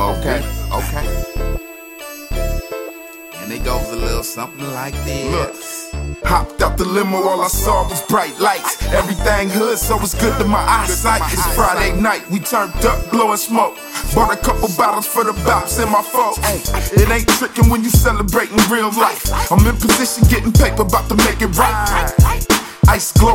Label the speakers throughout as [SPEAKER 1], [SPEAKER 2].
[SPEAKER 1] Okay, okay. And it goes a little something like this.
[SPEAKER 2] Look. Hopped out the limo, all I saw was bright lights. Everything hood, so it's good to my eyesight. It's Friday night, we turned up, blowing smoke. Bought a couple bottles for the bops and my folks. It ain't tricking when you celebrating real life. I'm in position, getting paper, about to make it right.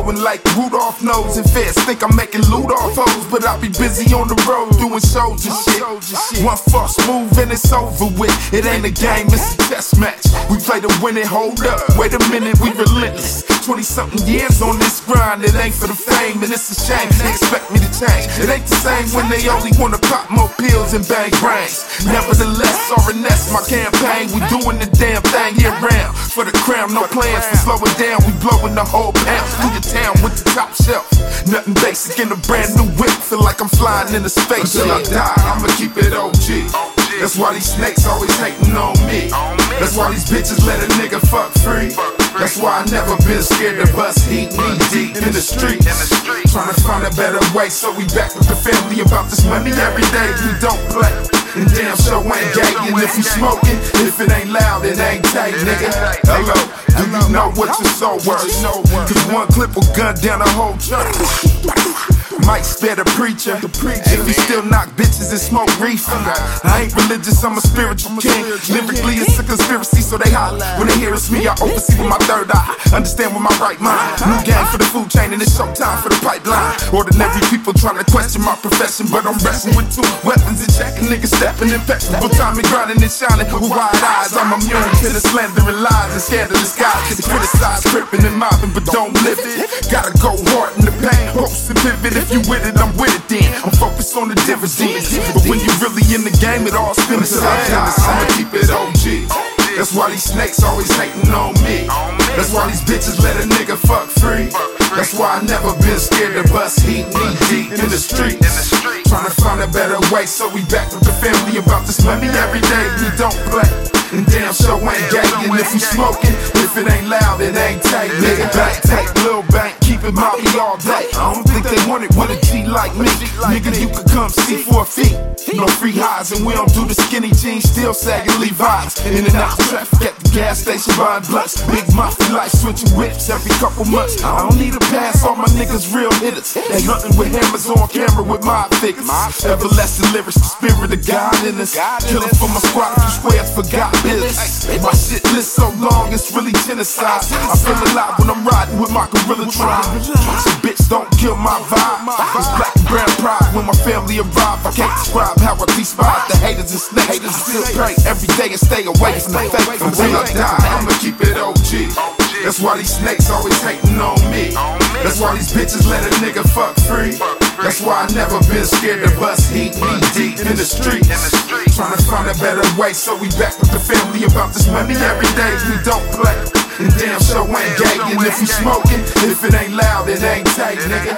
[SPEAKER 2] Ice glowing like Rudolph nose and feds think I'm making loot off hoes, but I'll be busy on the road doing shows and shit. One false move and it's over with. It ain't a game, it's a chess match. We play to win it, hold up. Wait a minute, we relentless. 20 something years on this grind, it ain't for the fame, and it's a shame. They expect me to change. It ain't the same when they only wanna pop more pills and bang brains. Nevertheless, RNS, my campaign, we doing the damn thing year round. For the crown, no plans for slowing down, we blowing the whole pound through your town with the top shelf. Nothing basic in a brand new whip, feel like I'm flying in a space. Until I die, I'ma keep it OG. That's why these snakes always hating on me. That's why these bitches let a nigga fuck free. That's why I never been scared to bust heat knee deep in the streets. Trying to find a better way, so we back with the family about this money every day. We don't play. And damn sure ain't gay. And if you smoking, if it ain't loud, it ain't tight, nigga. Hello, do you know what your soul worth? Cause one clip will gun down a whole church. Might spare the preacher. If he still knock bitches and smoke reefer. I ain't religious, I'm a spiritual king. Lyrically, it's a conspiracy, so they holler. When they hear it's me, I oversee with my third eye. Understand with my right mind. New game for the food chain, and it's showtime for the pipeline. Ordinary people trying to question my profession, but I'm wrestling with two weapons and checking niggas stepping impeccable. Time and grinding and shining with wide eyes. I'm immune to the slandering lies and scandalous guys. Criticize, tripping and mobbing, but don't live it. Gotta go hard in the pain, post and pivot. If you with it, I'm with it then. I'm focused on the dividends. But when you really in the game, it all spins the same. That's why these snakes always hating on me. That's why these bitches let a nigga fuck free. That's why I never been scared to bust heat knee deep in the streets. Trying to find a better way, so we back with the family about this money every day. We don't play. And damn sure ain't gay. And if you smoking, if it ain't loud, it ain't tight. Nigga, bank, take Lil Bank, keep it moppy all day. I don't think want it with a G like me. Nigga, you could come see for a fee. No free highs, and we don't do the skinny jeans, still sagging Levi's. In and out the traffic at the gas station, buying blunts. Big mafia life, switching whips every couple months. I don't need a pass, all my niggas real hitters. They hunting with hammers on camera with my figures. Everlasting lyrics, the spirit of God in us. Killing for my squad, few squares forgot business. My shit list so long, it's really genocide. I feel alive when I'm riding with my gorilla tribe. So bitch, don't kill my vibe. It's black and brown pride when my family arrive. I can't describe how I despise the haters and snakes. Haters still pray every day and stay away from the fake. Until I die, I'ma keep it OG. That's why these snakes always hating on me. That's why these bitches let a nigga fuck free. That's why I never been scared to bust heat knee deep in the streets. Trying to find a better way, so we back with the family about this money every day. We don't play. And damn sure ain't gay. And if you smoking, if it ain't loud, it ain't tight, nigga.